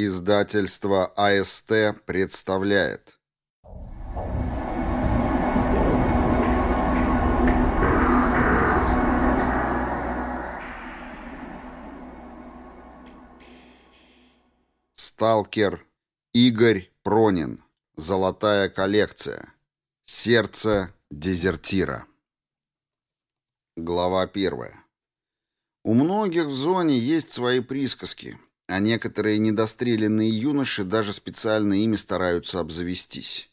Издательство АСТ представляет. Сталкер Игорь Пронин. Золотая коллекция. Сердце дезертира. Глава первая. У многих в зоне есть свои присказки – а некоторые недостреленные юноши даже специально ими стараются обзавестись.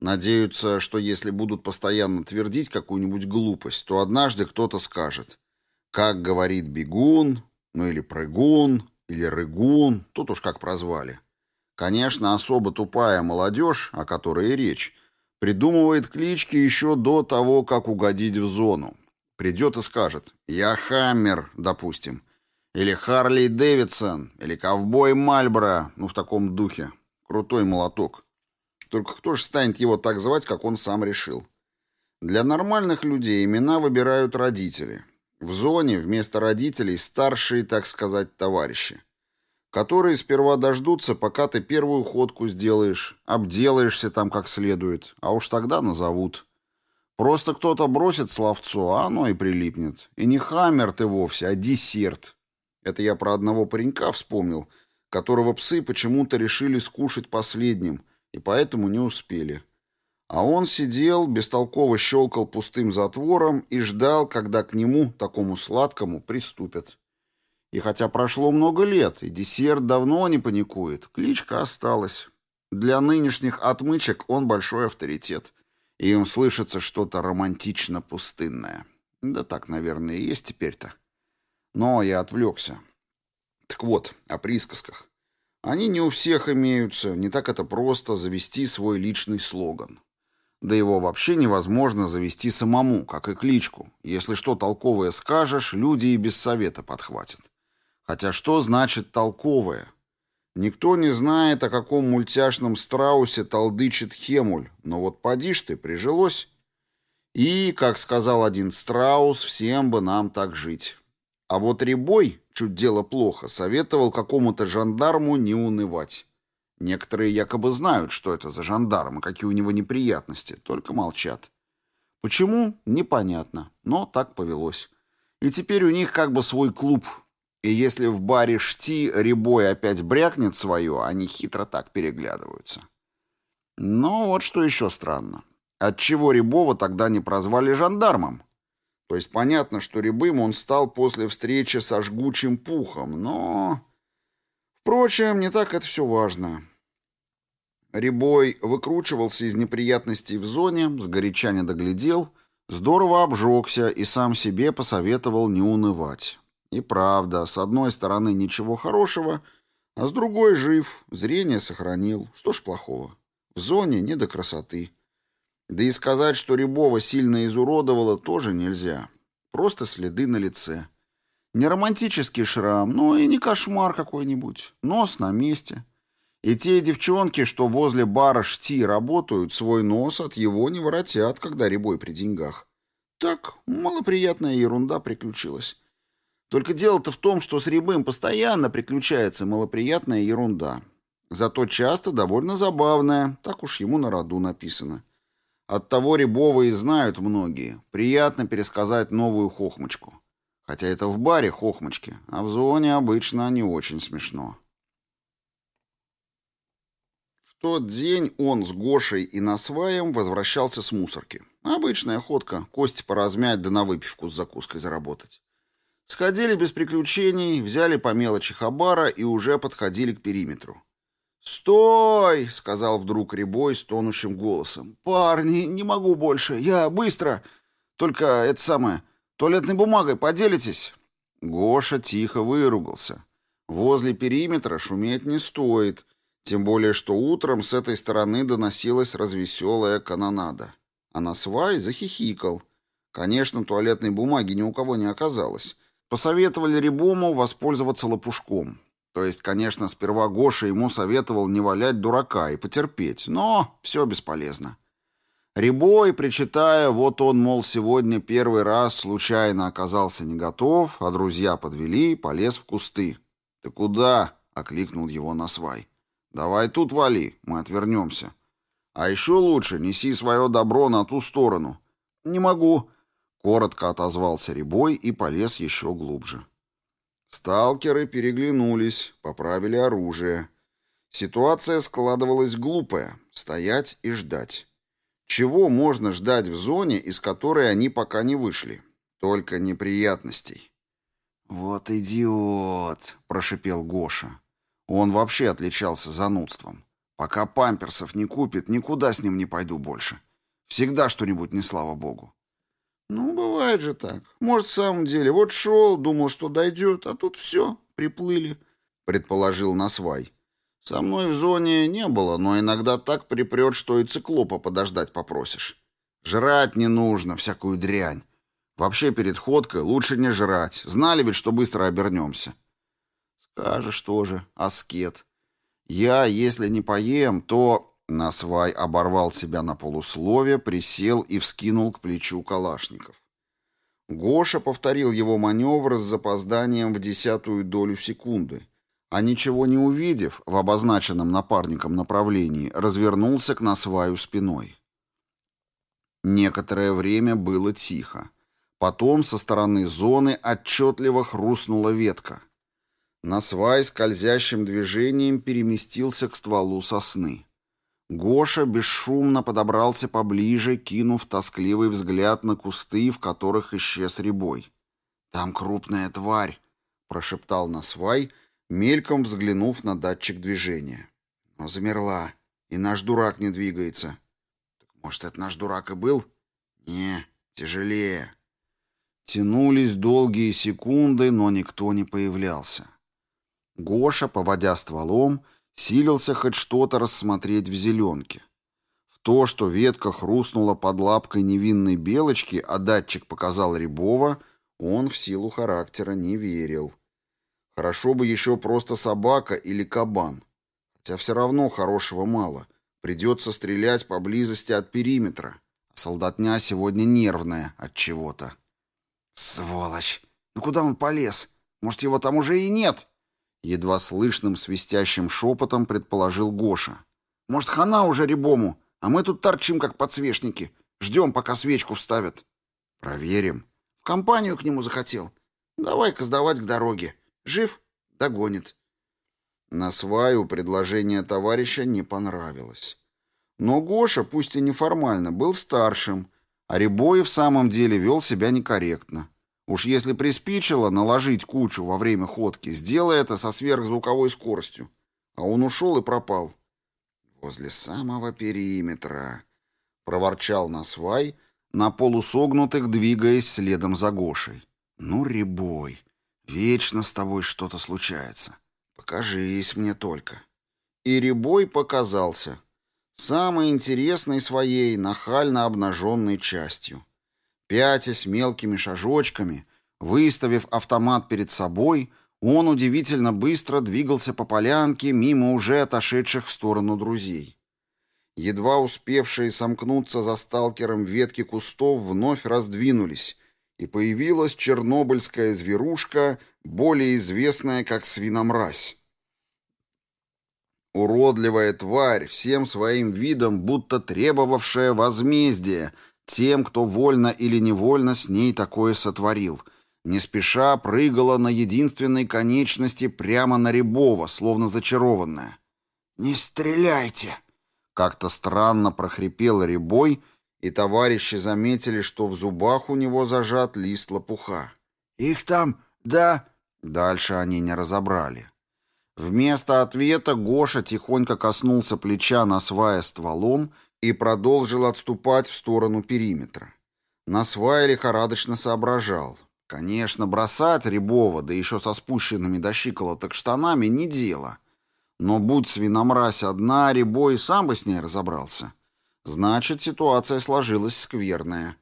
Надеются, что если будут постоянно твердить какую-нибудь глупость, то однажды кто-то скажет «как говорит бегун», ну или прыгун, или рыгун, тут уж как прозвали. Конечно, особо тупая молодежь, о которой и речь, придумывает клички еще до того, как угодить в зону. Придет и скажет «я Хаммер», допустим, или Харли Дэвидсон, или Ковбой Мальборо, ну в таком духе. Крутой молоток. Только кто же станет его так звать, как он сам решил? Для нормальных людей имена выбирают родители. В зоне вместо родителей старшие, так сказать, товарищи, которые сперва дождутся, пока ты первую ходку сделаешь, обделаешься там как следует, а уж тогда назовут. Просто кто-то бросит словцо, а оно и прилипнет. И не хаммер ты вовсе, а десерт. Это я про одного паренька вспомнил, которого псы почему-то решили скушать последним, и поэтому не успели. А он сидел, бестолково щелкал пустым затвором и ждал, когда к нему, такому сладкому, приступят. И хотя прошло много лет, и десерт давно не паникует, кличка осталась. Для нынешних отмычек он большой авторитет, и им слышится что-то романтично-пустынное. Да так, наверное, и есть теперь-то. Но я отвлекся. Так вот, о присказках. Они не у всех имеются, не так это просто завести свой личный слоган. Да его вообще невозможно завести самому, как и кличку. Если что толковое скажешь, люди и без совета подхватят. Хотя что значит толковое? Никто не знает, о каком мультяшном страусе толдычит Хемуль, но вот поди ж ты, прижилось. И, как сказал один страус, всем бы нам так жить. А вот Рябой, чуть дело плохо, советовал какому-то жандарму не унывать. Некоторые якобы знают, что это за жандарм и какие у него неприятности, только молчат. Почему? Непонятно, но так повелось. И теперь у них как бы свой клуб. И если в баре Шти Рябой опять брякнет свое, они хитро так переглядываются. Но вот что еще странно. Отчего Рябова тогда не прозвали жандармом? То есть понятно, что Рябым он стал после встречи со жгучим пухом, но... Впрочем, не так это все важно. Рябой выкручивался из неприятностей в зоне, сгоряча не доглядел, здорово обжегся и сам себе посоветовал не унывать. И правда, с одной стороны ничего хорошего, а с другой жив, зрение сохранил. Что ж плохого? В зоне не до красоты. Да и сказать, что Рябова сильно изуродовало, тоже нельзя. Просто следы на лице. Не романтический шрам, но и не кошмар какой-нибудь. Нос на месте. И те девчонки, что возле бара Шти работают, свой нос от его не воротят, когда Рябой при деньгах. Так, малоприятная ерунда приключилась. Только дело-то в том, что с Рябым постоянно приключается малоприятная ерунда. Зато часто довольно забавная, так уж ему на роду написано. Оттого Рябова и знают многие. Приятно пересказать новую хохмочку. Хотя это в баре хохмочки, а в зоне обычно не очень смешно. В тот день он с Гошей и Насваем возвращался с мусорки. Обычная ходка, кости поразмять да на выпивку с закуской заработать. Сходили без приключений, взяли по мелочи хабара и уже подходили к периметру. «Стой!» — сказал вдруг Рябой с тонущим голосом. «Парни, не могу больше. Я быстро. Только это самое, туалетной бумагой поделитесь?» Гоша тихо выругался. Возле периметра шуметь не стоит, тем более что утром с этой стороны доносилась развеселая канонада. А на свай захихикал. Конечно, туалетной бумаги ни у кого не оказалось. Посоветовали Рябому воспользоваться лопушком. То есть, конечно, сперва Гоша ему советовал не валять дурака и потерпеть, но все бесполезно. Рябой, причитая, вот он, мол, сегодня первый раз случайно оказался не готов, а друзья подвели, полез в кусты. «Ты куда?» — окликнул его на свай. «Давай тут вали, мы отвернемся. А еще лучше неси свое добро на ту сторону». «Не могу», — коротко отозвался Рябой и полез еще глубже. Сталкеры переглянулись, поправили оружие. Ситуация складывалась глупая — стоять и ждать. Чего можно ждать в зоне, из которой они пока не вышли? Только неприятностей. «Вот идиот!» — прошипел Гоша. Он вообще отличался занудством. «Пока памперсов не купит, никуда с ним не пойду больше. Всегда что-нибудь не слава богу». «Ну, бывает же так. Может, в самом деле, вот шел, думал, что дойдет, а тут все, приплыли», — предположил Насвай. «Со мной в зоне не было, но иногда так припрет, что и циклопа подождать попросишь. Жрать не нужно, всякую дрянь. Вообще перед ходкой лучше не жрать. Знали ведь, что быстро обернемся. Скажешь тоже, аскет. Я, если не поем, то... Насвай оборвал себя на полуслове, присел и вскинул к плечу калашников. Гоша повторил его маневр с запозданием в десятую долю секунды, а ничего не увидев в обозначенном напарником направлении, развернулся к Насваю спиной. Некоторое время было тихо. Потом со стороны зоны отчетливо хрустнула ветка. На свай скользящим движением переместился к стволу сосны. Гоша бесшумно подобрался поближе, кинув тоскливый взгляд на кусты, в которых исчез ребой. «Там крупная тварь», — прошептал Насвай, мельком взглянув на датчик движения. Но замерла, и наш дурак не двигается. «Так, может, это наш дурак и был?» «Не, тяжелее». Тянулись долгие секунды, но никто не появлялся. Гоша, поводя стволом, силился хоть что-то рассмотреть в зеленке. В то, что ветка хрустнула под лапкой невинной белочки, а датчик показал Рябова, он в силу характера не верил. Хорошо бы еще просто собака или кабан. Хотя все равно хорошего мало. Придется стрелять поблизости от периметра. А солдатня сегодня нервная от чего-то. «Сволочь! Ну куда он полез? Может, его там уже и нет?» Едва слышным свистящим шепотом предположил Гоша. «Может, хана уже ребому, а мы тут торчим, как подсвечники. Ждем, пока свечку вставят». «Проверим». «В компанию к нему захотел. Давай-ка сдавать к дороге. Жив? Догонит». На сваю предложение товарища не понравилось. Но Гоша, пусть и неформально, был старшим, а Рябой в самом деле вел себя некорректно. Уж если приспичило наложить кучу во время ходки, сделай это со сверхзвуковой скоростью. А он ушел и пропал. «Возле самого периметра», — проворчал Насвай, на полусогнутых двигаясь следом за Гошей. «Ну, Рябой, вечно с тобой что-то случается. Покажись мне только». И Рябой показался — самой интересной своей нахально обнаженной частью. Пятясь мелкими шажочками, выставив автомат перед собой, он удивительно быстро двигался по полянке мимо уже отошедших в сторону друзей. Едва успевшие сомкнуться за сталкером ветки кустов вновь раздвинулись, и появилась чернобыльская зверушка, более известная как свиномразь. Уродливая тварь, всем своим видом будто требовавшая возмездия тем, кто вольно или невольно с ней такое сотворил. Не спеша прыгала на единственной конечности прямо на Рябова, словно зачарованная. «Не стреляйте!» Как-то странно прохрипел Рябой, и товарищи заметили, что в зубах у него зажат лист лопуха. «Их там, да...» Дальше они не разобрали. Вместо ответа Гоша тихонько коснулся плеча на свая стволом и продолжил отступать в сторону периметра. На свае лихорадочно соображал. Конечно, бросать Рябова, да еще со спущенными до щиколоток штанами, не дело. Но будь свиномразь одна, Рябой сам бы с ней разобрался. Значит, ситуация сложилась скверная.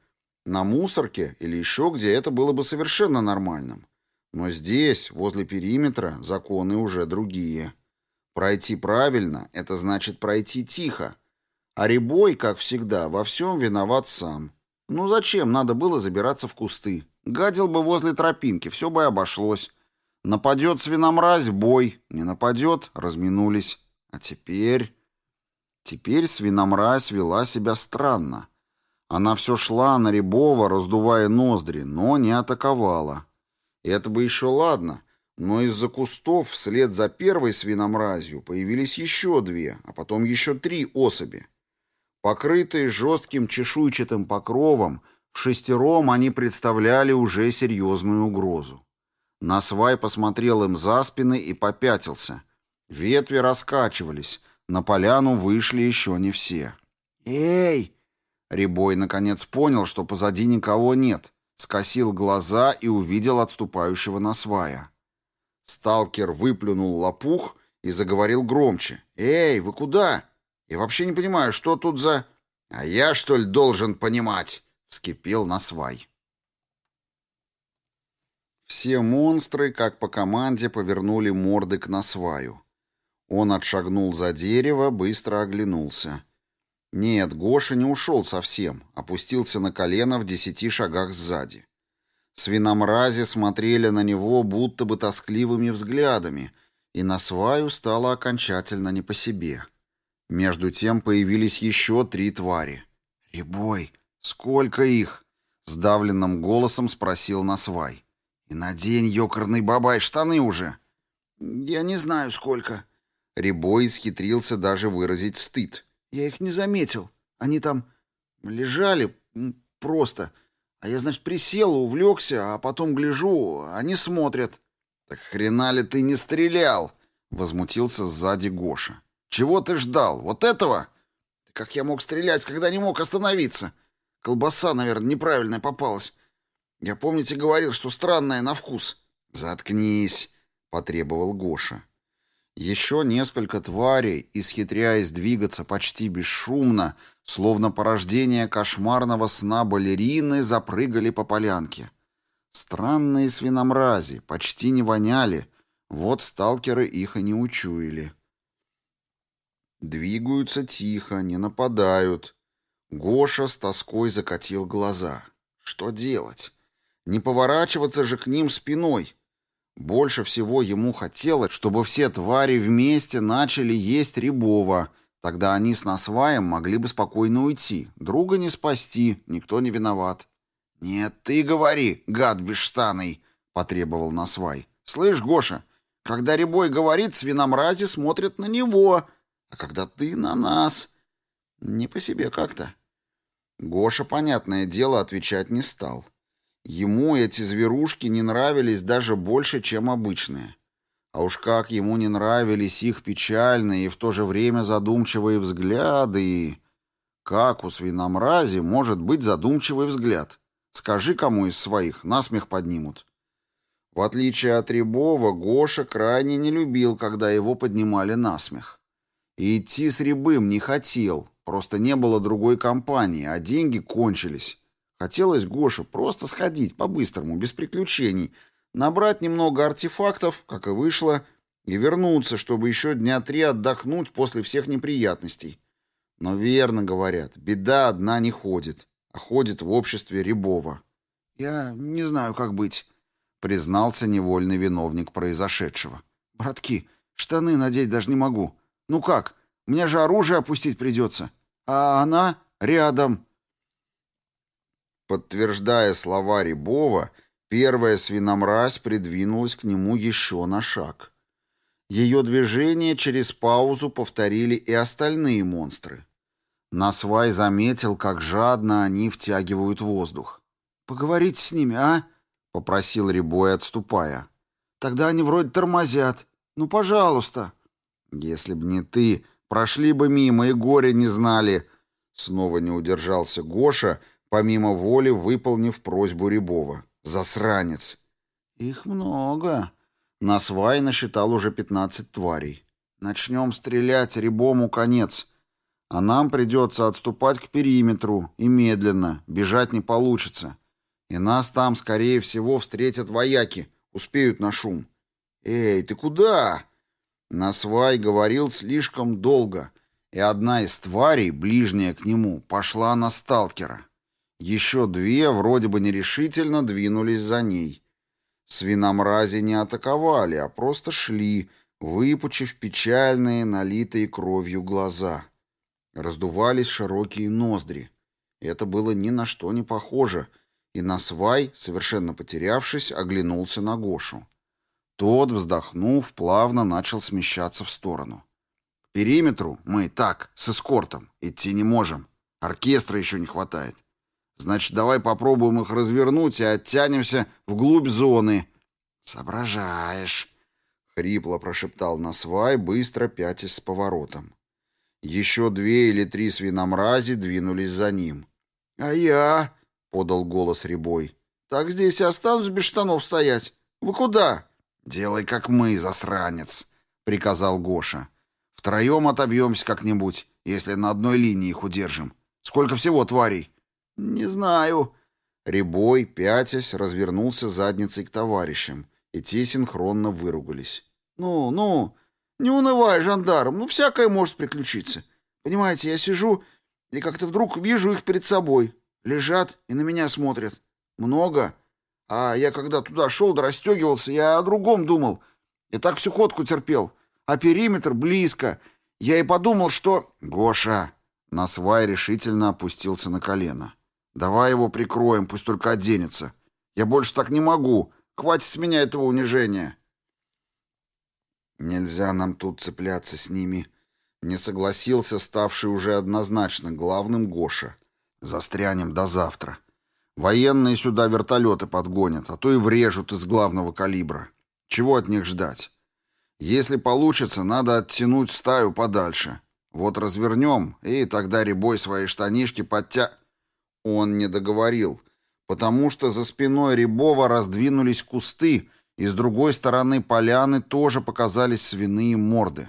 На мусорке или еще где это было бы совершенно нормальным. Но здесь, возле периметра, законы уже другие. Пройти правильно — это значит пройти тихо. А Рябой, как всегда, во всем виноват сам. Ну зачем надо было забираться в кусты? Гадил бы возле тропинки, все бы обошлось. Нападет свиномразь — бой, не нападет — разминулись. А теперь... Теперь свиномразь вела себя странно. Она все шла на Рябова, раздувая ноздри, но не атаковала. Это бы еще ладно, но из-за кустов вслед за первой свиномразью появились еще две, а потом еще три особи. Покрытые жестким чешуйчатым покровом, в шестером они представляли уже серьезную угрозу. Насвай посмотрел им за спины и попятился. Ветви раскачивались, на поляну вышли еще не все. «Эй!» Рябой наконец понял, что позади никого нет, скосил глаза и увидел отступающего Насвая. Сталкер выплюнул лопух и заговорил громче. «Эй, вы куда? Я вообще не понимаю, что тут за...» «А я, что ли, должен понимать?» — вскипел Насвай. Все монстры, как по команде, повернули морды к Насваю. Он отшагнул за дерево, быстро оглянулся. Нет, Гоша не ушел совсем, опустился на колено в десяти шагах сзади. Свиномрази смотрели на него будто бы тоскливыми взглядами, и на сваю стало окончательно не по себе. Между тем появились еще три твари. «Рябой, сколько их?» — сдавленным голосом спросил Насвай. «И надень, ёкарный бабай, штаны уже!» «Я не знаю, сколько». Рябой исхитрился даже выразить стыд. «Я их не заметил. Они там лежали просто...» А я, значит, присел, увлекся, а потом гляжу, они смотрят. «Так хрена ли ты не стрелял?» — возмутился сзади Гоша. «Чего ты ждал? Вот этого?» «Как я мог стрелять, когда не мог остановиться? Колбаса, наверное, неправильная попалась. Я, помните, говорил, что странная на вкус». «Заткнись», — потребовал Гоша. Еще несколько тварей, исхитряясь двигаться почти бесшумно, словно порождение кошмарного сна балерины, запрыгали по полянке. Странные свиномрази, почти не воняли, вот сталкеры их и не учуяли. Двигаются тихо, не нападают. Гоша с тоской закатил глаза. Что делать? Не поворачиваться же к ним спиной. Больше всего ему хотелось, чтобы все твари вместе начали есть Рябова. Тогда они с Насваем могли бы спокойно уйти. Друга не спасти, никто не виноват. «Нет, ты говори, гад бесштаный!» — потребовал Насвай. «Слышь, Гоша, когда Рябой говорит, свиномрази смотрят на него, а когда ты на нас...» «Не по себе как-то». Гоша, понятное дело, отвечать не стал. Ему эти зверушки не нравились даже больше, чем обычные. А уж как ему не нравились их печальные и в то же время задумчивые взгляды. Как у свиномрази может быть задумчивый взгляд? Скажи кому из своих, насмех поднимут. В отличие от Рябова, Гоша крайне не любил, когда его поднимали насмех. И идти с Рябым не хотел, просто не было другой компании, а деньги кончились. Хотелось Гоше просто сходить по-быстрому, без приключений, набрать немного артефактов, как и вышло, и вернуться, чтобы еще дня три отдохнуть после всех неприятностей. Но верно говорят, беда одна не ходит, а ходит в обществе Рябова. «Я не знаю, как быть», — признался невольный виновник произошедшего. «Братки, штаны надеть даже не могу. Ну как, мне же оружие опустить придется. А она рядом». Подтверждая слова Рябова, первая свиномразь придвинулась к нему еще на шаг. Ее движение через паузу повторили и остальные монстры. Насвай заметил, как жадно они втягивают воздух. «Поговорите с ними, а?» — попросил Рябой, отступая. «Тогда они вроде тормозят. Ну, пожалуйста». «Если б не ты, прошли бы мимо и горе не знали». Снова не удержался Гоша — помимо воли выполнив просьбу Рябова. «Засранец!» «Их много!» На свай насчитал уже пятнадцать тварей. «Начнем стрелять, Рябому конец. А нам придется отступать к периметру, и медленно, бежать не получится. И нас там, скорее всего, встретят вояки, успеют на шум». «Эй, ты куда?» Насвай говорил слишком долго, и одна из тварей, ближняя к нему, пошла на сталкера. Еще две, вроде бы нерешительно, двинулись за ней. Свиномрази не атаковали, а просто шли, выпучив печальные, налитые кровью глаза. Раздувались широкие ноздри. Это было ни на что не похоже, и Насвай, совершенно потерявшись, оглянулся на Гошу. Тот, вздохнув, плавно начал смещаться в сторону. К периметру мы так, с эскортом, идти не можем. Оркестра еще не хватает. Значит, давай попробуем их развернуть и оттянемся вглубь зоны. Соображаешь, хрипло прошептал Насвай, быстро пятясь с поворотом. Еще две или три свиномрази двинулись за ним. «А я?» — подал голос Рябой. «Так здесь и останусь без штанов стоять. Вы куда?» «Делай, как мы, засранец», — приказал Гоша. «Втроем отобьемся как-нибудь, если на одной линии их удержим. Сколько всего тварей?» «Не знаю». Рябой, пятясь, развернулся задницей к товарищам, и те синхронно выругались. «Ну, ну, не унывай, жандарм, ну всякое может приключиться. Понимаете, я сижу и как-то вдруг вижу их перед собой. Лежат и на меня смотрят. Много. А я когда туда шел да расстегивался, я о другом думал. И так всю ходку терпел. А периметр близко. Я и подумал, что... Гоша, Насвай решительно опустился на колено. Давай его прикроем, пусть только оденется. Я больше так не могу. Хватит с меня этого унижения. Нельзя нам тут цепляться с ними. Не согласился ставший уже однозначно главным Гоша. Застрянем до завтра. Военные сюда вертолеты подгонят, а то и врежут из главного калибра. Чего от них ждать? Если получится, надо оттянуть стаю подальше. Вот развернем, и тогда Рябой свои штанишки подтя... Он не договорил, потому что за спиной Рябова раздвинулись кусты, и с другой стороны поляны тоже показались свиные морды.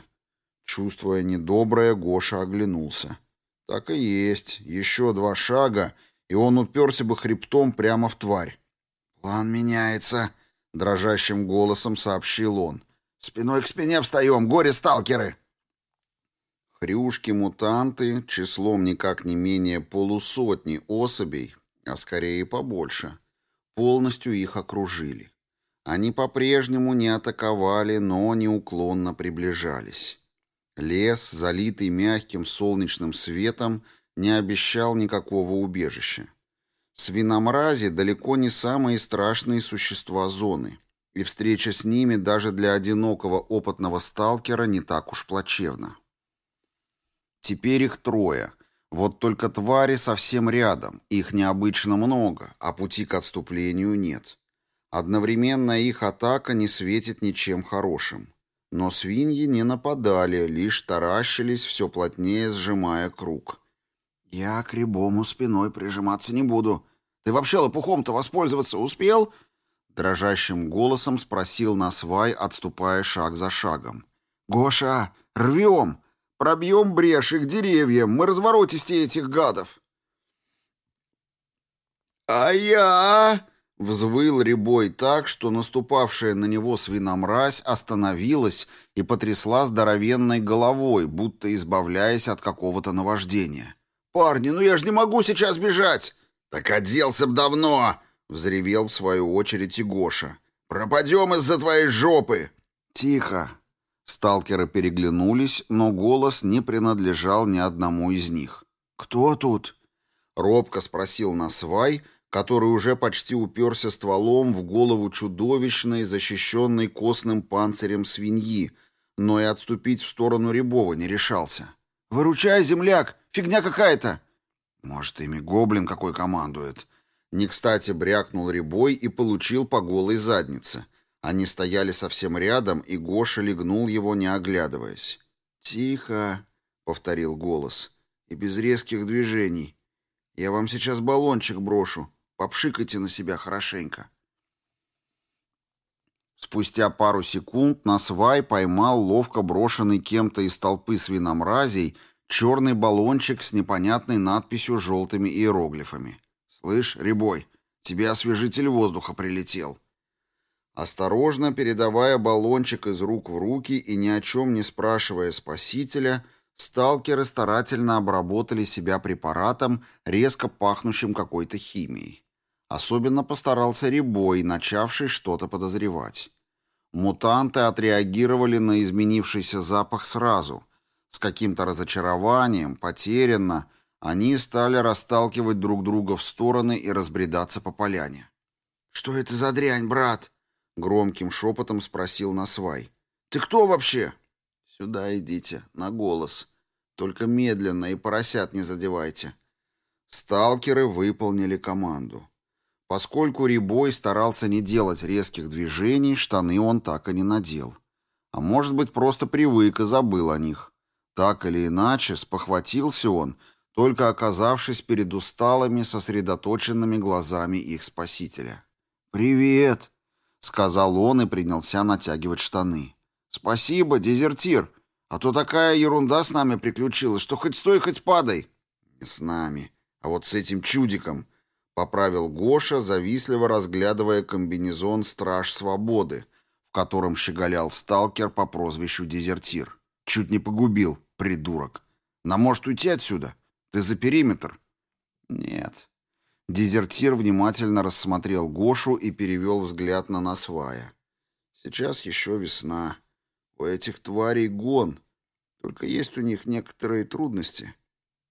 Чувствуя недоброе, Гоша оглянулся. Так и есть, еще два шага, и он уперся бы хребтом прямо в тварь. «План меняется», — дрожащим голосом сообщил он. «Спиной к спине встаем, горе-сталкеры!» Хрюшки-мутанты, числом никак не менее полусотни особей, а скорее побольше, полностью их окружили. Они по-прежнему не атаковали, но неуклонно приближались. Лес, залитый мягким солнечным светом, не обещал никакого убежища. Свиномрази далеко не самые страшные существа зоны, и встреча с ними даже для одинокого опытного сталкера не так уж плачевна. Теперь их трое. Вот только твари совсем рядом, их необычно много, а пути к отступлению нет. Одновременно их атака не светит ничем хорошим. Но свиньи не нападали, лишь таращились, все плотнее сжимая круг. «Я к рябому спиной прижиматься не буду. Ты вообще лопухом-то воспользоваться успел?» Дрожащим голосом спросил Насвай, отступая шаг за шагом. «Гоша, рвем! Пробьем брешь их деревьям, мы разворотисте этих гадов!» «А я...» — взвыл Рябой так, что наступавшая на него свиномразь остановилась и потрясла здоровенной головой, будто избавляясь от какого-то наваждения. «Парни, ну я же не могу сейчас бежать!» «Так оделся б давно!» — взревел в свою очередь и Гоша. «Пропадем из-за твоей жопы!» «Тихо!» Сталкеры переглянулись, но голос не принадлежал ни одному из них. «Кто тут?» — робко спросил Насвай, который уже почти уперся стволом в голову чудовищной, защищенной костным панцирем свиньи, но и отступить в сторону Рябова не решался. «Выручай, земляк! Фигня какая-то!» «Может, ими гоблин какой командует?» Не кстати брякнул Рябой и получил по голой заднице — они стояли совсем рядом, и Гоша легнул его, не оглядываясь. «Тихо», — повторил голос, — «и без резких движений. Я вам сейчас баллончик брошу. Попшикайте на себя хорошенько». Спустя пару секунд на свай поймал ловко брошенный кем-то из толпы свиномразей черный баллончик с непонятной надписью желтыми иероглифами. «Слышь, Рябой, тебе освежитель воздуха прилетел». Осторожно передавая баллончик из рук в руки и ни о чем не спрашивая спасителя, сталкеры старательно обработали себя препаратом, резко пахнущим какой-то химией. Особенно постарался Рябой, начавший что-то подозревать. Мутанты отреагировали на изменившийся запах сразу. С каким-то разочарованием, потерянно, они стали расталкивать друг друга в стороны и разбредаться по поляне. «Что это за дрянь, брат?» — громким шепотом спросил Насвай. «Ты кто вообще?» «Сюда идите, на голос. Только медленно и поросят не задевайте». Сталкеры выполнили команду. Поскольку Рябой старался не делать резких движений, штаны он так и не надел. А может быть, просто привык и забыл о них. Так или иначе, спохватился он, только оказавшись перед усталыми, сосредоточенными глазами их спасителя. «Привет!» — сказал он и принялся натягивать штаны. «Спасибо, дезертир, а то такая ерунда с нами приключилась, что хоть стой, хоть падай». «Не с нами, а вот с этим чудиком», Поправил Гоша, завистливо разглядывая комбинезон «Страж Свободы», в котором щеголял сталкер по прозвищу Дезертир. Чуть не погубил, придурок. Нам может уйти отсюда? Ты за периметр? Нет. Дезертир внимательно рассмотрел Гошу и перевел взгляд на Насвая. Сейчас еще весна. У этих тварей гон. Только есть у них некоторые трудности.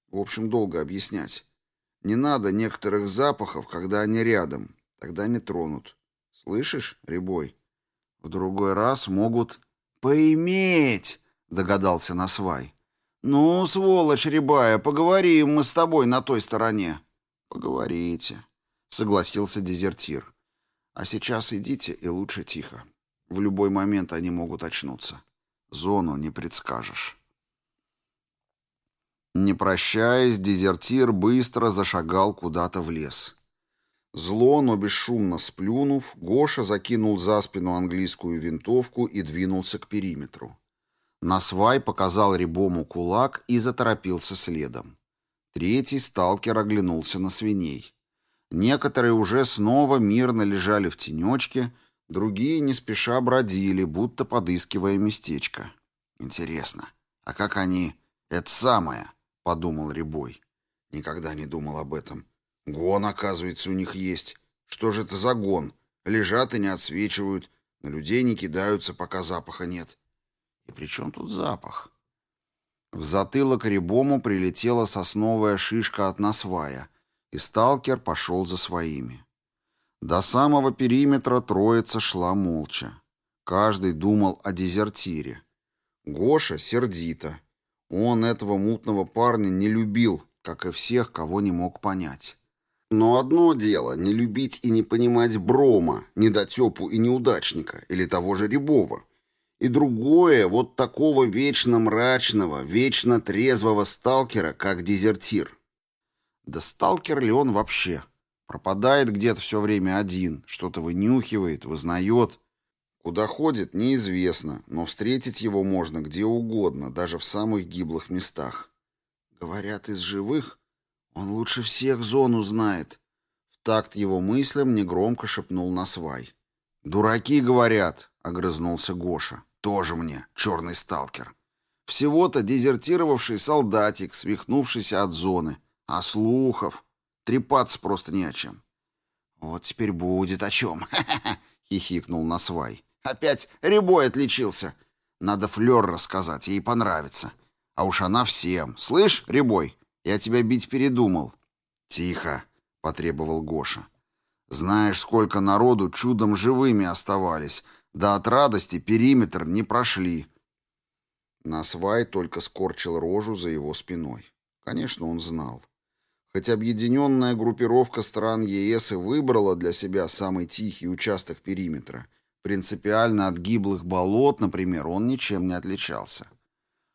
В общем, долго объяснять. Не надо некоторых запахов, когда они рядом. Тогда не тронут. Слышишь, Рябой? В другой раз могут... «Поиметь!» — догадался Насвай. «Ну, сволочь Рябая, поговорим мы с тобой на той стороне». «Поговорите», — согласился дезертир. «А сейчас идите и лучше тихо. В любой момент они могут очнуться. Зону не предскажешь». Не прощаясь, дезертир быстро зашагал куда-то в лес. Зло, но бесшумно сплюнув, Гоша закинул за спину английскую винтовку и двинулся к периметру. Насвай показал Рябому кулак и заторопился следом. Третий сталкер оглянулся на свиней. Некоторые уже снова мирно лежали в тенечке, другие не спеша бродили, будто подыскивая местечко. Интересно, а как они... Это самое подумал Рябой. Никогда не думал об этом. Гон, оказывается, у них есть. Что же это за гон? Лежат и не отсвечивают, на людей не кидаются, пока запаха нет. И при чем тут запах? В затылок Рябому прилетела сосновая шишка от насвая, и сталкер пошел за своими. До самого периметра троица шла молча. Каждый думал о дезертире. Гоша сердито, он этого мутного парня не любил, как и всех, кого не мог понять. Но одно дело — не любить и не понимать Брома, недотепу и неудачника, или того же Рябова. И другое — вот такого вечно мрачного, вечно трезвого сталкера, как дезертир. Да сталкер ли он вообще? Пропадает где-то все время один, что-то вынюхивает, вызнает — Куда ходит, неизвестно, но встретить его можно где угодно, даже в самых гиблых местах. Говорят, из живых он лучше всех зону знает. В такт его мыслям негромко шепнул Насвай. «Дураки, говорят», — огрызнулся Гоша. «Тоже мне, черный сталкер. Всего-то дезертировавший солдатик, свихнувшийся от зоны. А слухов? Трепаться просто не о чем». «Вот теперь будет о чем», — хихикнул Насвай. Опять Рябой отличился. Надо Флёр рассказать, ей понравится. А уж она всем. Слышь, Рябой, я тебя бить передумал. Тихо, потребовал Гоша. Знаешь, сколько народу чудом живыми оставались, да от радости периметр не прошли. Насвай только скорчил рожу за его спиной. Конечно, он знал. Хоть объединенная группировка стран ЕС и выбрала для себя самый тихий участок периметра, Принципиально от гиблых болот, например, он ничем не отличался.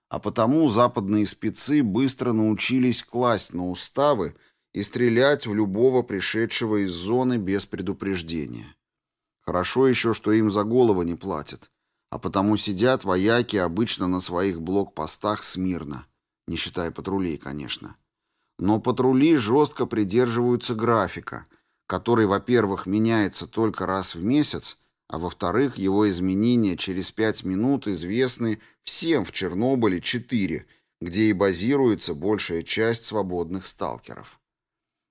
А потому западные спецы быстро научились класть на уставы и стрелять в любого пришедшего из зоны без предупреждения. Хорошо еще, что им за голову не платят, а потому сидят вояки обычно на своих блокпостах смирно, не считая патрулей, конечно. Но патрули жестко придерживаются графика, который, во-первых, меняется только раз в месяц, а во-вторых, его изменения через пять минут известны всем в Чернобыле-4, где и базируется большая часть свободных сталкеров.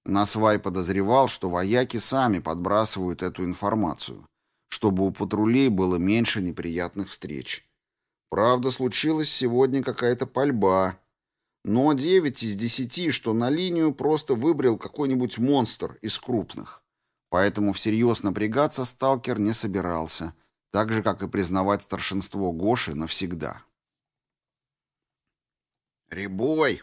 Насвай подозревал, что вояки сами подбрасывают эту информацию, чтобы у патрулей было меньше неприятных встреч. Правда, случилась сегодня какая-то пальба. Но девять из десяти, что на линию, просто выбрал какой-нибудь монстр из крупных. Поэтому всерьез напрягаться сталкер не собирался, так же, как и признавать старшинство Гоши навсегда. «Рябой!»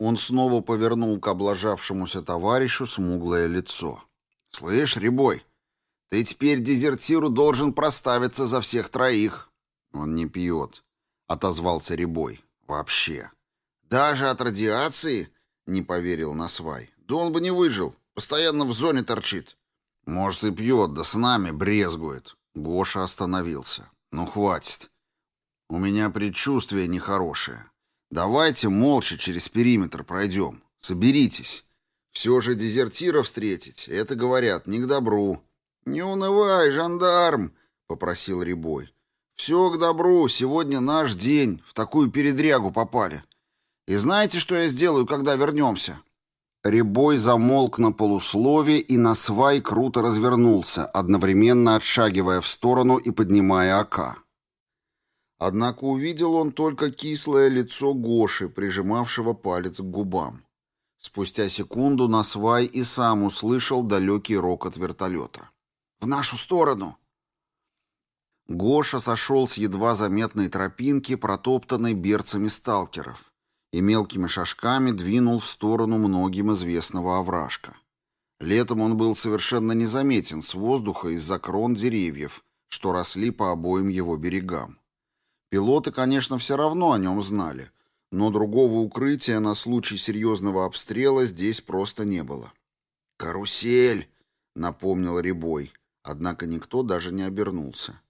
Он снова повернул к облажавшемуся товарищу смуглое лицо. «Слышь, Рябой, ты теперь дезертиру должен проставиться за всех троих». «Он не пьет», — отозвался Рябой. «Вообще». «Даже от радиации?» — не поверил Насвай. «Да он бы не выжил. Постоянно в зоне торчит». «Может, и пьет, да с нами брезгует». Гоша остановился. «Ну, хватит. У меня предчувствие нехорошее. Давайте молча через периметр пройдем. Соберитесь. Все же дезертира встретить, это, говорят, не к добру». «Не унывай, жандарм!» — попросил Рябой. «Все к добру, сегодня наш день, в такую передрягу попали. И знаете, что я сделаю, когда вернемся?» Рябой замолк на полуслове и на свай круто развернулся, одновременно отшагивая в сторону и поднимая ока. Однако увидел он только кислое лицо Гоши, прижимавшего палец к губам. Спустя секунду на свай и сам услышал далекий рокот вертолета. «В нашу сторону!» Гоша сошел с едва заметной тропинки, протоптанной берцами сталкеров и мелкими шажками двинул в сторону многим известного овражка. Летом он был совершенно незаметен с воздуха из-за крон деревьев, что росли по обоим его берегам. Пилоты, конечно, все равно о нем знали, но другого укрытия на случай серьезного обстрела здесь просто не было. «Карусель!» — напомнил Рябой, однако никто даже не обернулся.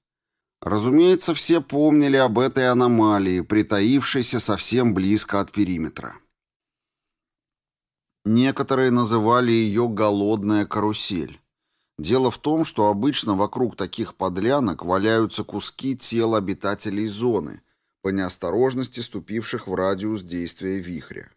Разумеется, все помнили об этой аномалии, притаившейся совсем близко от периметра. Некоторые называли ее «голодная карусель». Дело в том, что обычно вокруг таких подлянок валяются куски тел обитателей зоны, по неосторожности ступивших в радиус действия вихря.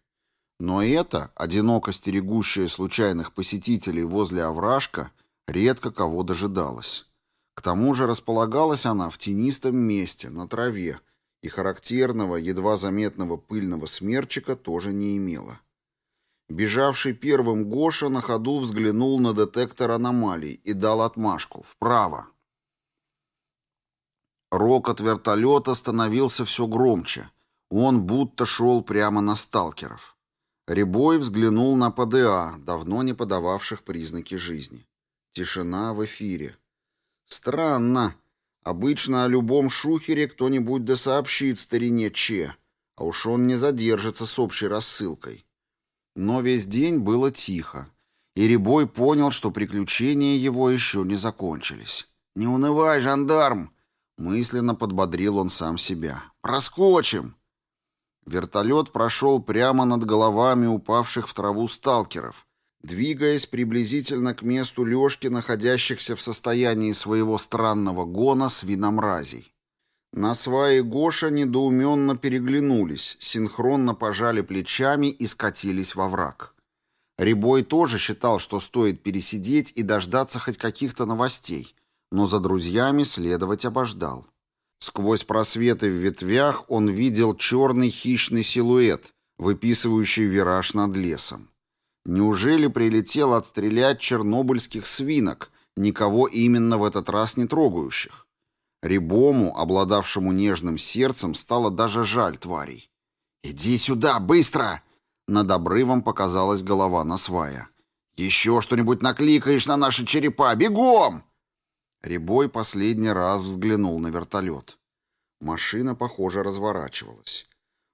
Но это, одиноко стерегущее случайных посетителей возле овражка, редко кого дожидалось. К тому же располагалась она в тенистом месте, на траве, и характерного, едва заметного пыльного смерчика тоже не имела. Бежавший первым Гоша на ходу взглянул на детектор аномалий и дал отмашку «Вправо». Рок от вертолета становился все громче. Он будто шел прямо на сталкеров. Рябой взглянул на ПДА, давно не подававших признаки жизни. Тишина в эфире. Странно. Обычно о любом шухере кто-нибудь да сообщит старине Че, а уж он не задержится с общей рассылкой. Но весь день было тихо, и Рябой понял, что приключения его еще не закончились. «Не унывай, жандарм!» Мысленно подбодрил он сам себя. «Проскочим!» Вертолет прошел прямо над головами упавших в траву сталкеров, двигаясь приблизительно к месту лёжки, находящихся в состоянии своего странного гона свиномразей. Насва и Гоша недоуменно переглянулись, синхронно пожали плечами и скатились во враг. Рябой тоже считал, что стоит пересидеть и дождаться хоть каких-то новостей, но за друзьями следовать обождал. Сквозь просветы в ветвях он видел черный хищный силуэт, выписывающий вираж над лесом. Неужели прилетел отстрелять чернобыльских свинок, никого именно в этот раз не трогающих? Рябому, обладавшему нежным сердцем, стало даже жаль тварей. «Иди сюда, быстро!» Над обрывом показалась голова на свая. «Еще что-нибудь накликаешь на наши черепа! Бегом!» Рябой последний раз взглянул на вертолет. Машина, похоже, разворачивалась.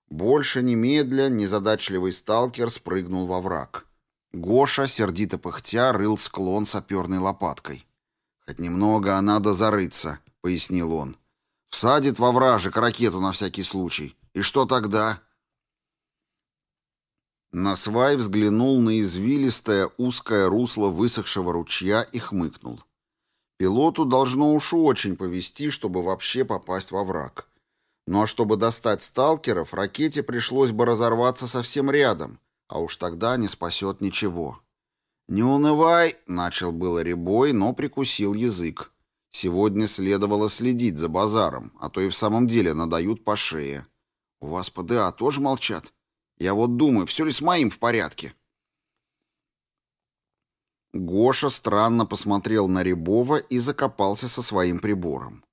Больше немедля незадачливый сталкер спрыгнул во враг. Гоша, сердито пыхтя, рыл склон саперной лопаткой. «Хоть немного, а надо зарыться», — пояснил он. «Всадит во вражек ракету на всякий случай. И что тогда?» Насвай взглянул на извилистое узкое русло высохшего ручья и хмыкнул. Пилоту должно уж очень повести, чтобы вообще попасть во враг. Ну а чтобы достать сталкеров, ракете пришлось бы разорваться совсем рядом — а уж тогда не спасет ничего. «Не унывай», — начал было Рябой, но прикусил язык. Сегодня следовало следить за базаром, а то и в самом деле надают по шее. «У вас ПДА тоже молчат? Я вот думаю, все ли с моим в порядке?» Гоша странно посмотрел на Рябова и закопался со своим прибором.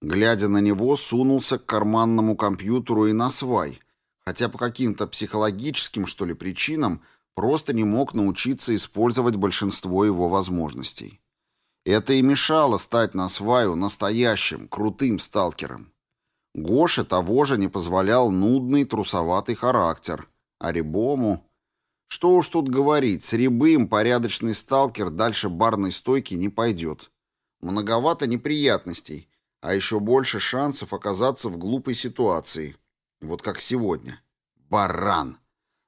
Глядя на него, сунулся к карманному компьютеру и на свай, хотя по каким-то психологическим, что ли, причинам просто не мог научиться использовать большинство его возможностей. Это и мешало стать на сваю настоящим, крутым сталкером. Гоше того же не позволял нудный, трусоватый характер, а Рябому... Что уж тут говорить, с Рябым порядочный сталкер дальше барной стойки не пойдет. Многовато неприятностей, а еще больше шансов оказаться в глупой ситуации. Вот как сегодня. Баран!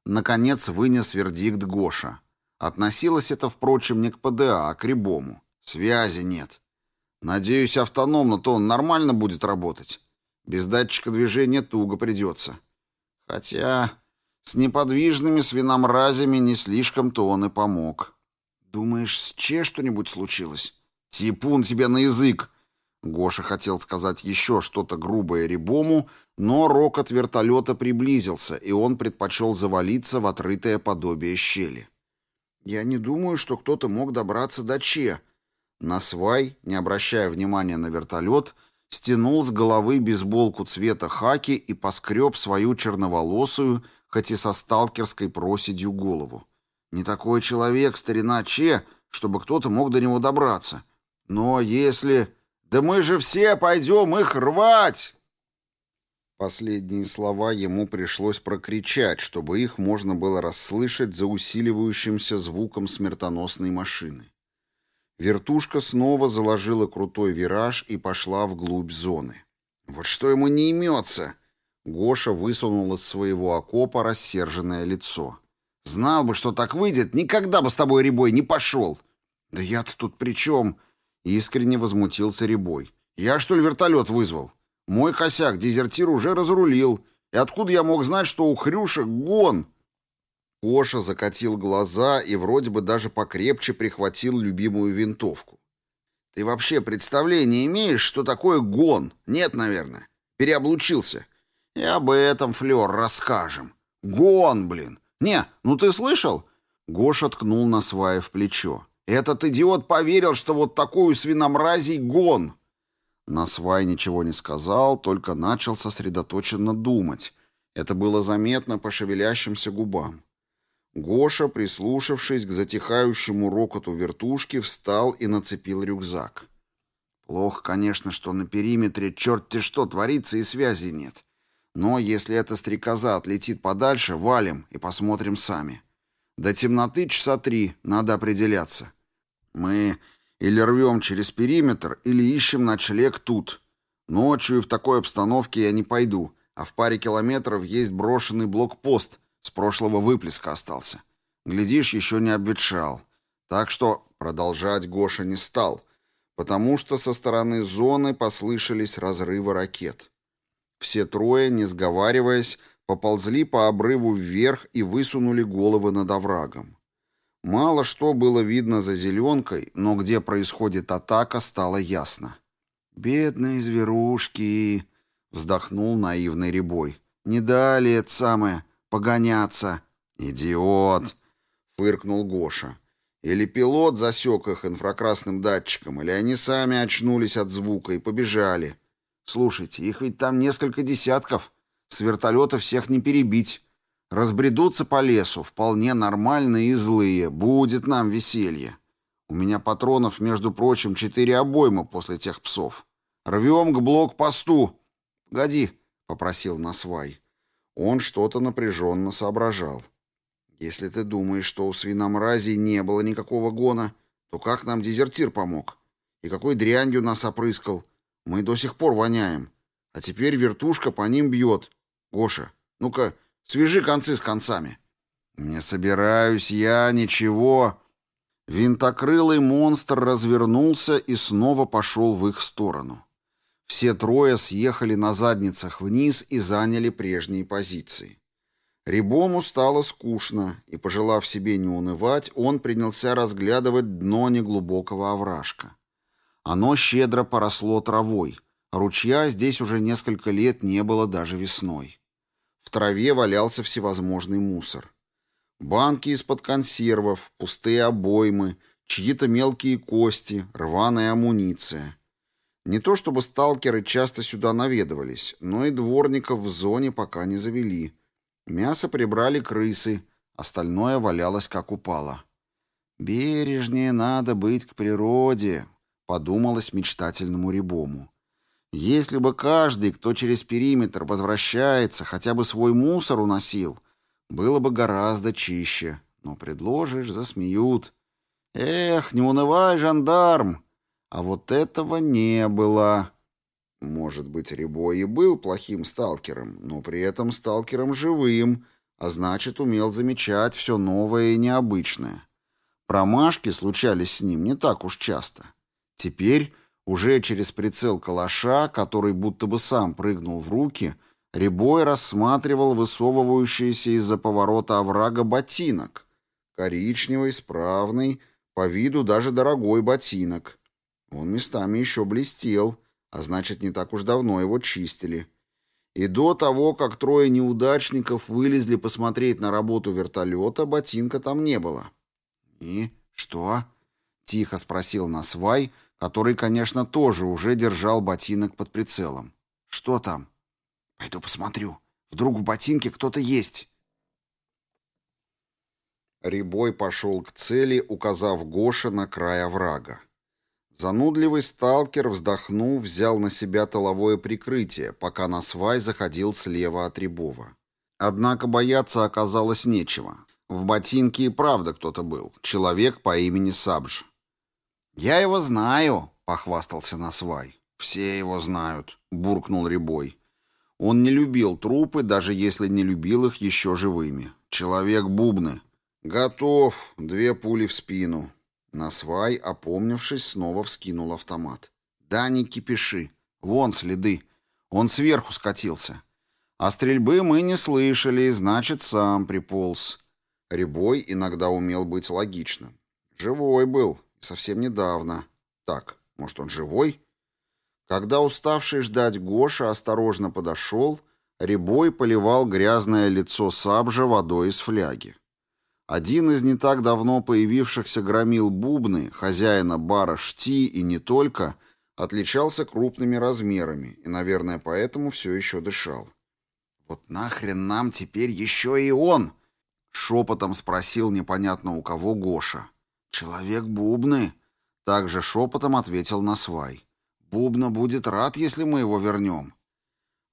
Наконец вынес вердикт Гоша. Относилось это, впрочем, не к ПДА, а к Рябому. Связи нет. Надеюсь, автономно-то он нормально будет работать. Без датчика движения туго придется. Хотя... С неподвижными свиномразями не слишком-то он и помог. «Думаешь, с Че что-нибудь случилось?» «Типун тебе на язык!» Гоша хотел сказать еще что-то грубое Рябому, но рок от вертолета приблизился, и он предпочел завалиться в отрытое подобие щели. «Я не думаю, что кто-то мог добраться до Че». Насвай, не обращая внимания на вертолет, стянул с головы бейсболку цвета хаки и поскреб свою черноволосую, хоть и со сталкерской проседью голову. Не такой человек, старина Че, чтобы кто-то мог до него добраться. Но если... Да мы же все пойдем их рвать! Последние слова ему пришлось прокричать, чтобы их можно было расслышать за усиливающимся звуком смертоносной машины. Вертушка снова заложила крутой вираж и пошла вглубь зоны. «Вот что ему не имется!» Гоша высунул из своего окопа рассерженное лицо. «Знал бы, что так выйдет, никогда бы с тобой, Рябой, не пошел!» «Да я-то тут при чем?» Искренне возмутился Рябой. «Я, что ли, вертолет вызвал? Мой косяк дезертир уже разрулил. И откуда я мог знать, что у Хрюша гон?» Гоша закатил глаза и вроде бы даже покрепче прихватил любимую винтовку. «Ты вообще представление имеешь, что такое гон? Нет, наверное. Переоблучился. И об этом, Флёр, расскажем. Гон, блин. Не, ну ты слышал? Гоша ткнул на свае в плечо. Этот идиот поверил, что вот такой у свиномразий гон. Насвай ничего не сказал, только начал сосредоточенно думать. Это было заметно по шевелящимся губам. Гоша, прислушавшись к затихающему рокоту вертушки, встал и нацепил рюкзак. Плохо, конечно, что на периметре черт-те что творится и связи нет. Но если эта стрекоза отлетит подальше, валим и посмотрим сами. До темноты часа три, надо определяться. Мы или рвем через периметр, или ищем ночлег тут. Ночью в такой обстановке я не пойду, а в паре километров есть брошенный блокпост, с прошлого выплеска остался. Глядишь, еще не обветшал. Так что продолжать Гоша не стал, потому что со стороны зоны послышались разрывы ракет. Все трое, не сговариваясь, поползли по обрыву вверх и высунули головы над оврагом. Мало что было видно за зеленкой, но где происходит атака, стало ясно. «Бедные зверушки!» — вздохнул наивный Рябой. «Не дали это самое, погоняться!» «Идиот!» — фыркнул Гоша. «Или пилот засек их инфракрасным датчиком, или они сами очнулись от звука и побежали. Слушайте, их ведь там несколько десятков. С вертолета всех не перебить. Разбредутся по лесу, вполне нормальные и злые. Будет нам веселье. У меня патронов, между прочим, четыре обойма после тех псов. Рвем к блокпосту. Погоди, попросил Насвай. Он что-то напряженно соображал. Если ты думаешь, что у свиномразей не было никакого гона, то как нам дезертир помог? И какой дрянью нас опрыскал? Мы до сих пор воняем. А теперь вертушка по ним бьет. Гоша, ну-ка, свяжи концы с концами. Не собираюсь я ничего. Винтокрылый монстр развернулся и снова пошел в их сторону. Все трое съехали на задницах вниз и заняли прежние позиции. Рябому стало скучно, и, пожелав себе не унывать, он принялся разглядывать дно неглубокого овражка. Оно щедро поросло травой. Ручья здесь уже несколько лет не было даже весной. В траве валялся всевозможный мусор. Банки из-под консервов, пустые обоймы, чьи-то мелкие кости, рваная амуниция. Не то чтобы сталкеры часто сюда наведывались, но и дворников в зоне пока не завели. Мясо прибрали крысы, остальное валялось как упало. «Бережнее надо быть к природе», — подумалось мечтательному Рябому. «Если бы каждый, кто через периметр возвращается, хотя бы свой мусор уносил, было бы гораздо чище. Но предложишь — засмеют. Эх, не унывай, жандарм! А вот этого не было». Может быть, Рябой и был плохим сталкером, но при этом сталкером живым, а значит, умел замечать все новое и необычное. Промашки случались с ним не так уж часто. Теперь, уже через прицел калаша, который будто бы сам прыгнул в руки, Рябой рассматривал высовывающийся из-за поворота оврага ботинок. Коричневый, справный, по виду даже дорогой ботинок. Он местами еще блестел — а значит, не так уж давно его чистили. И до того, как трое неудачников вылезли посмотреть на работу вертолета, ботинка там не было. «И что?» — тихо спросил Насвай, который, конечно, тоже уже держал ботинок под прицелом. «Что там?» «Пойду посмотрю. Вдруг в ботинке кто-то есть». Рябой пошел к цели, указав Гоша на край оврага. Занудливый сталкер, вздохнув, взял на себя толовое прикрытие, пока на свай заходил слева от Рябова. Однако бояться оказалось нечего. В ботинке и правда кто-то был, человек по имени Сабж. «Я его знаю», — похвастался Насвай. «Все его знают», — буркнул Рябой. Он не любил трупы, даже если не любил их еще живыми. Человек бубны. «Готов. Две пули в спину. Насвай, опомнившись, снова вскинул автомат. «Да не кипиши. Вон следы. Он сверху скатился. А стрельбы мы не слышали, значит, сам приполз». Рябой иногда умел быть логичным. «Живой был. Совсем недавно. Так, может, он живой?» Когда уставший ждать Гоша осторожно подошел, Рябой поливал грязное лицо Сабжа водой из фляги. Один из не так давно появившихся громил бубны, хозяина бара Шти и не только, отличался крупными размерами и, наверное, поэтому все еще дышал. «Вот нахрен нам теперь еще и он?» — шепотом спросил непонятно у кого Гоша. «Человек бубны?» — также шепотом ответил Насвай. «Бубна будет рад, если мы его вернем».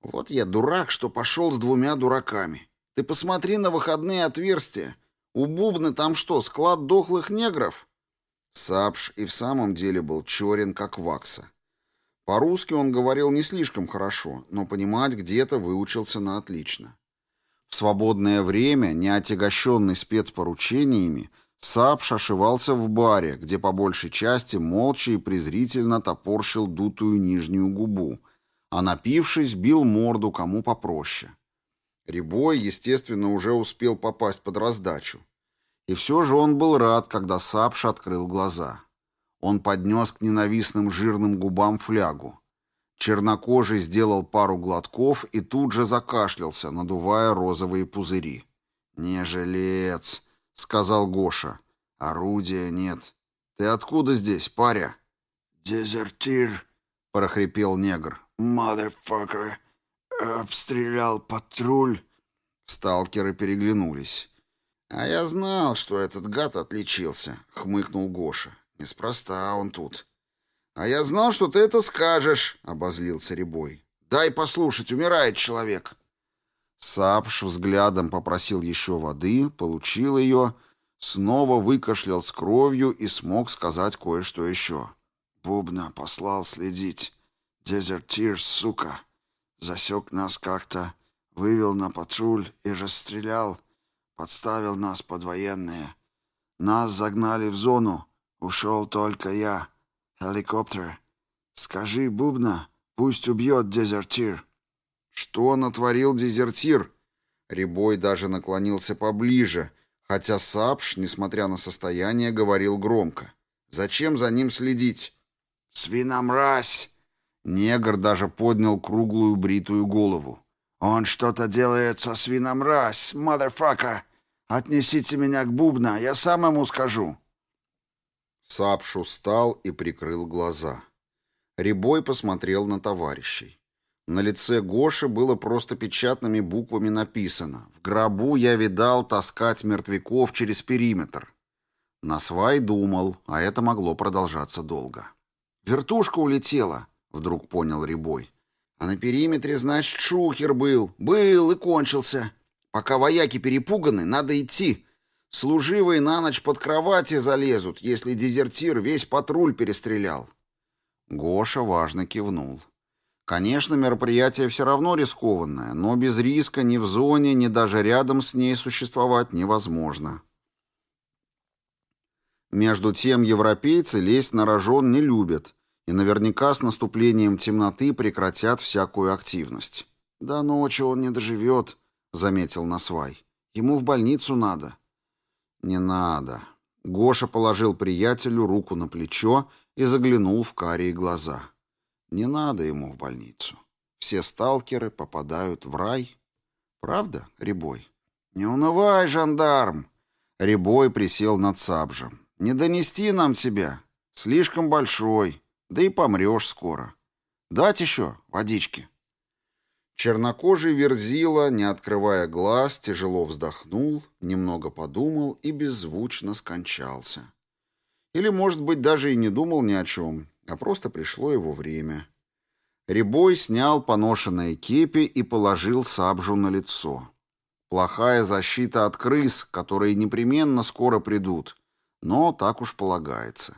«Вот я дурак, что пошел с двумя дураками. Ты посмотри на выходные отверстия». У Бубны там что, склад дохлых негров? Сапш и в самом деле был черен, как вакса. По-русски он говорил не слишком хорошо, но понимать где-то выучился на отлично. В свободное время, не отягощенный спецпоручениями, Сапш ошивался в баре, где по большей части молча и презрительно топорщил дутую нижнюю губу, а напившись, бил морду кому попроще. Рябой, естественно, уже успел попасть под раздачу. И все же он был рад, когда Сапш открыл глаза. Он поднес к ненавистным жирным губам флягу. Чернокожий сделал пару глотков и тут же закашлялся, надувая розовые пузыри. «Не жилец», — сказал Гоша. «Орудия нет. Ты откуда здесь, паря?» «Дезертир», — прохрипел негр. «Motherfucker». «Обстрелял патруль». Сталкеры переглянулись. «А я знал, что этот гад отличился», — хмыкнул Гоша. «Неспроста он тут». «А я знал, что ты это скажешь», — обозлился Рябой. «Дай послушать, умирает человек». Сапш взглядом попросил еще воды, получил ее, снова выкашлял с кровью и смог сказать кое-что еще. «Бубна послал следить. Дезертир, сука!» Засек нас как-то, вывел на патруль и расстрелял. Подставил нас под военные. Нас загнали в зону. Ушел только я. Хеликоптер. Скажи, Бубна, пусть убьет дезертир. Что натворил дезертир? Рябой даже наклонился поближе, хотя Сапш, несмотря на состояние, говорил громко. «Зачем за ним следить?» «Свиномразь!» Негр даже поднял круглую бритую голову. «Он что-то делает со свиномразь, мадерфака! Отнесите меня к Бубна, я сам ему скажу!» Сапш устал и прикрыл глаза. Рябой посмотрел на товарищей. На лице Гоши было просто печатными буквами написано «В гробу я видал таскать мертвяков через периметр». Насвай думал, а это могло продолжаться долго. «Вертушка улетела», — вдруг понял Рябой. «А на периметре, значит, шухер был. Был и кончился. Пока вояки перепуганы, надо идти. Служивые на ночь под кровати залезут, если дезертир весь патруль перестрелял». Гоша важно кивнул. Конечно, мероприятие все равно рискованное, но без риска ни в зоне, ни даже рядом с ней существовать невозможно. Между тем европейцы лезть на рожон не любят и наверняка с наступлением темноты прекратят всякую активность. «До ночи он не доживет», — заметил Насвай. «Ему в больницу надо». «Не надо». Гоша положил приятелю руку на плечо и заглянул в карие глаза. Не надо ему в больницу. Все сталкеры попадают в рай. Правда, Рябой? Не унывай, жандарм. Рябой присел над Сабжем. Не донести нам тебя. Слишком большой. Да и помрешь скоро. Дать еще водички. Чернокожий верзила, не открывая глаз, тяжело вздохнул, немного подумал и беззвучно скончался. Или, может быть, даже и не думал ни о чем, а просто пришло его время. Рябой снял поношенные кепи и положил сабжу на лицо. Плохая защита от крыс, которые непременно скоро придут, но так уж полагается.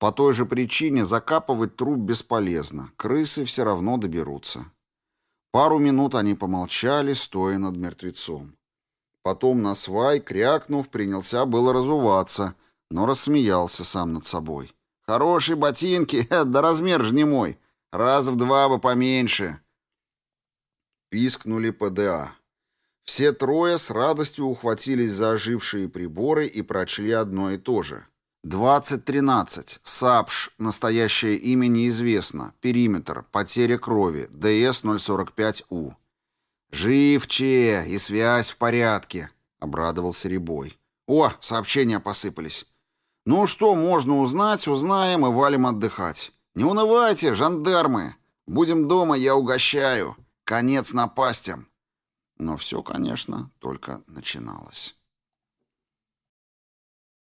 По той же причине закапывать труп бесполезно, крысы все равно доберутся. Пару минут они помолчали, стоя над мертвецом. Потом на свай, крякнув, принялся было разуваться, но рассмеялся сам над собой. Хорошие ботинки, да размер же не мой. Раз в два бы поменьше. Пискнули ПДА. Все трое с радостью ухватились за ожившие приборы и прочли одно и то же. 2013. САПШ. Настоящее имя неизвестно. Периметр. Потеря крови. ДС-045У. «Живче! И связь в порядке!» — обрадовался Рябой. «О, сообщения посыпались. Ну что можно узнать, узнаем и валим отдыхать. Не унывайте, жандармы. Будем дома, я угощаю. Конец напастям. Но все, конечно, только начиналось.